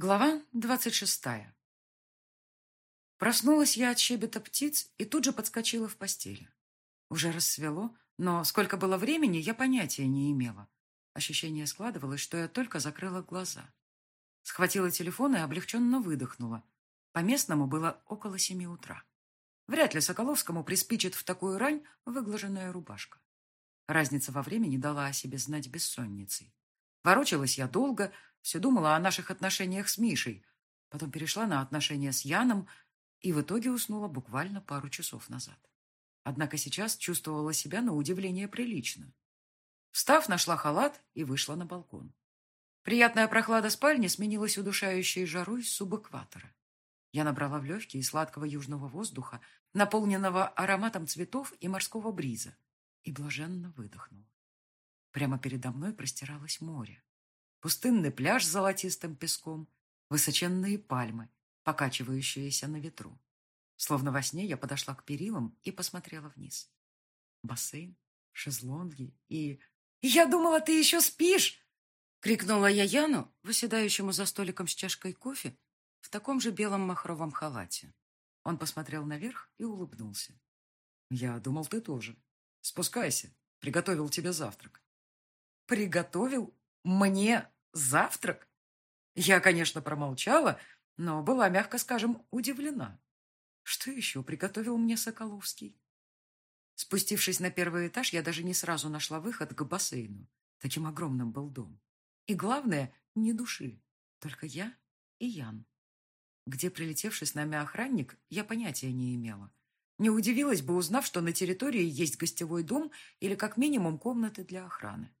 Глава двадцать шестая. Проснулась я от щебета птиц и тут же подскочила в постели. Уже рассвело, но сколько было времени, я понятия не имела. Ощущение складывалось, что я только закрыла глаза. Схватила телефон и облегченно выдохнула. По местному было около семи утра. Вряд ли Соколовскому приспичит в такую рань выглаженная рубашка. Разница во времени дала о себе знать бессонницей. Ворочалась я долго, все думала о наших отношениях с Мишей. Потом перешла на отношения с Яном и в итоге уснула буквально пару часов назад. Однако сейчас чувствовала себя на удивление прилично. Встав, нашла халат и вышла на балкон. Приятная прохлада спальни сменилась удушающей жарой субэкватора. Я набрала в легкие сладкого южного воздуха, наполненного ароматом цветов и морского бриза, и блаженно выдохнула. Прямо передо мной простиралось море пустынный пляж с золотистым песком, высоченные пальмы, покачивающиеся на ветру. Словно во сне я подошла к перилам и посмотрела вниз. Бассейн, шезлонги и... «Я думала, ты еще спишь!» Крикнула я Яну, выседающему за столиком с чашкой кофе, в таком же белом махровом халате. Он посмотрел наверх и улыбнулся. «Я думал, ты тоже. Спускайся. Приготовил тебе завтрак». «Приготовил? Мне завтрак? Я, конечно, промолчала, но была, мягко скажем, удивлена. Что еще приготовил мне Соколовский? Спустившись на первый этаж, я даже не сразу нашла выход к бассейну. Таким огромным был дом. И главное, не души, только я и Ян. Где прилетевший с нами охранник, я понятия не имела. Не удивилась бы, узнав, что на территории есть гостевой дом или как минимум комнаты для охраны.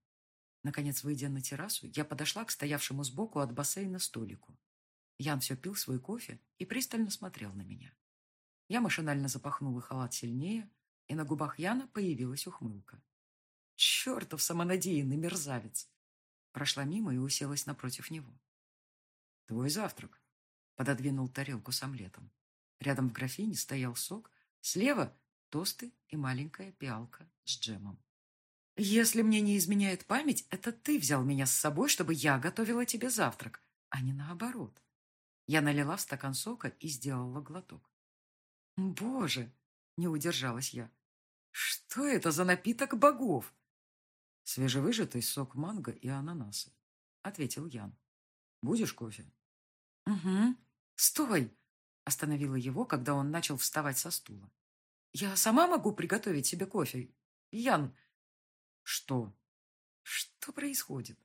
Наконец, выйдя на террасу, я подошла к стоявшему сбоку от бассейна столику. Ян все пил свой кофе и пристально смотрел на меня. Я машинально запахнула халат сильнее, и на губах Яна появилась ухмылка. «Чертов самонадеянный мерзавец!» Прошла мимо и уселась напротив него. «Твой завтрак», — пододвинул тарелку с омлетом. Рядом в графине стоял сок, слева — тосты и маленькая пиалка с джемом. «Если мне не изменяет память, это ты взял меня с собой, чтобы я готовила тебе завтрак, а не наоборот». Я налила в стакан сока и сделала глоток. «Боже!» — не удержалась я. «Что это за напиток богов?» «Свежевыжатый сок манго и ананасы», — ответил Ян. «Будешь кофе?» «Угу. Стой!» — остановила его, когда он начал вставать со стула. «Я сама могу приготовить себе кофе. Ян, что? Что происходит?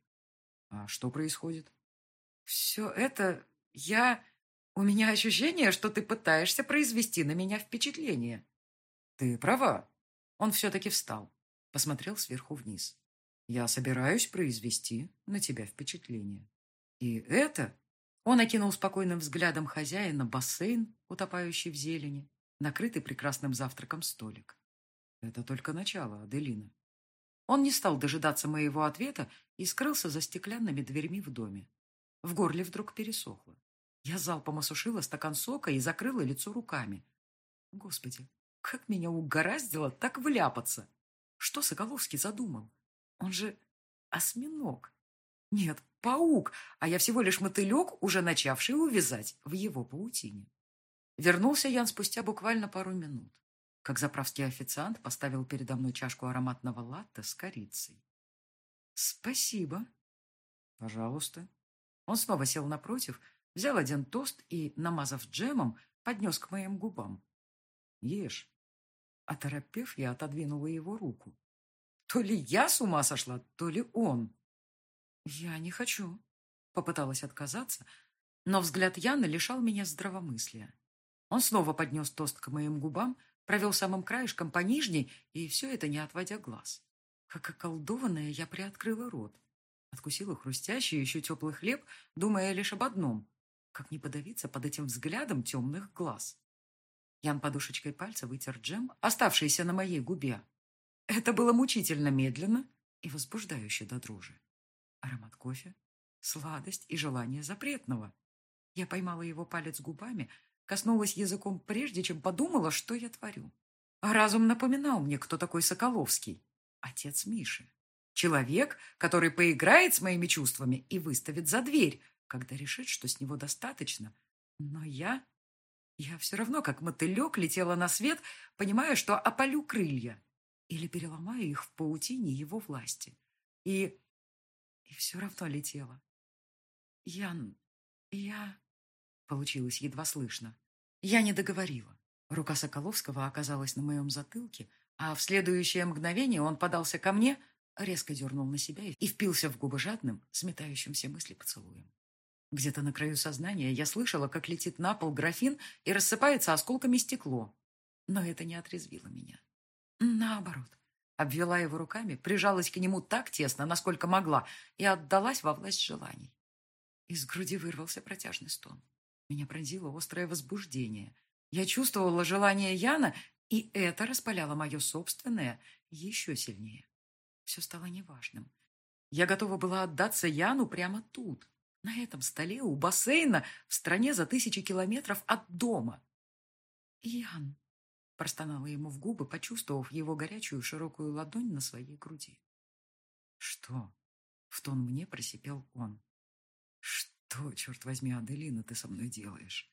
А что происходит? Все это... Я... У меня ощущение, что ты пытаешься произвести на меня впечатление. Ты права. Он все-таки встал. Посмотрел сверху вниз. Я собираюсь произвести на тебя впечатление. И это... Он окинул спокойным взглядом хозяина бассейн, утопающий в зелени, накрытый прекрасным завтраком столик. Это только начало, Аделина. Он не стал дожидаться моего ответа и скрылся за стеклянными дверьми в доме. В горле вдруг пересохло. Я залпом осушила стакан сока и закрыла лицо руками. Господи, как меня угораздило так вляпаться! Что Соколовский задумал? Он же осьминог. Нет, паук, а я всего лишь мотылек, уже начавший увязать в его паутине. Вернулся Ян спустя буквально пару минут как заправский официант поставил передо мной чашку ароматного латте с корицей. «Спасибо». «Пожалуйста». Он снова сел напротив, взял один тост и, намазав джемом, поднес к моим губам. «Ешь». Оторопев, я отодвинула его руку. То ли я с ума сошла, то ли он. «Я не хочу», — попыталась отказаться, но взгляд Яны лишал меня здравомыслия. Он снова поднес тост к моим губам, Провел самым краешком по нижней, и все это не отводя глаз. Как околдованная, я приоткрыла рот. Откусила хрустящий еще теплый хлеб, думая лишь об одном. Как не подавиться под этим взглядом темных глаз. Ян подушечкой пальца вытер джем, оставшийся на моей губе. Это было мучительно медленно и возбуждающе до дрожи. Аромат кофе, сладость и желание запретного. Я поймала его палец губами, Коснулась языком прежде, чем подумала, что я творю. А разум напоминал мне, кто такой Соколовский. Отец Миши. Человек, который поиграет с моими чувствами и выставит за дверь, когда решит, что с него достаточно. Но я... Я все равно, как мотылек, летела на свет, понимая, что опалю крылья или переломаю их в паутине его власти. И... и все равно летела. Ян, я... Получилось едва слышно. Я не договорила. Рука Соколовского оказалась на моем затылке, а в следующее мгновение он подался ко мне, резко дернул на себя и впился в губы жадным, сметающим все мысли поцелуем. Где-то на краю сознания я слышала, как летит на пол графин и рассыпается осколками стекло. Но это не отрезвило меня. Наоборот. Обвела его руками, прижалась к нему так тесно, насколько могла, и отдалась во власть желаний. Из груди вырвался протяжный стон. Меня пронзило острое возбуждение. Я чувствовала желание Яна, и это распаляло мое собственное еще сильнее. Все стало неважным. Я готова была отдаться Яну прямо тут, на этом столе у бассейна, в стране за тысячи километров от дома. «Ян», — простонала ему в губы, почувствовав его горячую широкую ладонь на своей груди. «Что?» — в тон мне просипел он. «Что, черт возьми, Аделина, ты со мной делаешь?»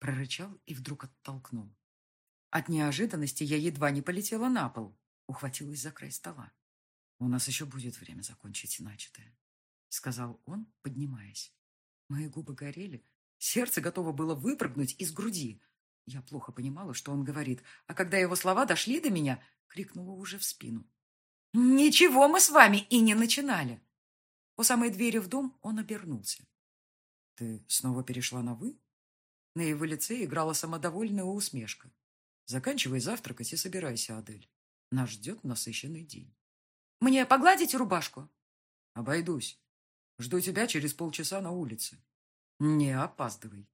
Прорычал и вдруг оттолкнул. От неожиданности я едва не полетела на пол, ухватилась за край стола. «У нас еще будет время закончить начатое», — сказал он, поднимаясь. Мои губы горели, сердце готово было выпрыгнуть из груди. Я плохо понимала, что он говорит, а когда его слова дошли до меня, крикнула уже в спину. «Ничего мы с вами и не начинали!» У самой двери в дом он обернулся. «Ты снова перешла на «вы»?» На его лице играла самодовольная усмешка. «Заканчивай завтракать и собирайся, Адель. Нас ждет насыщенный день». Мне погладить рубашку? Обойдусь. Жду тебя через полчаса на улице. Не опаздывай.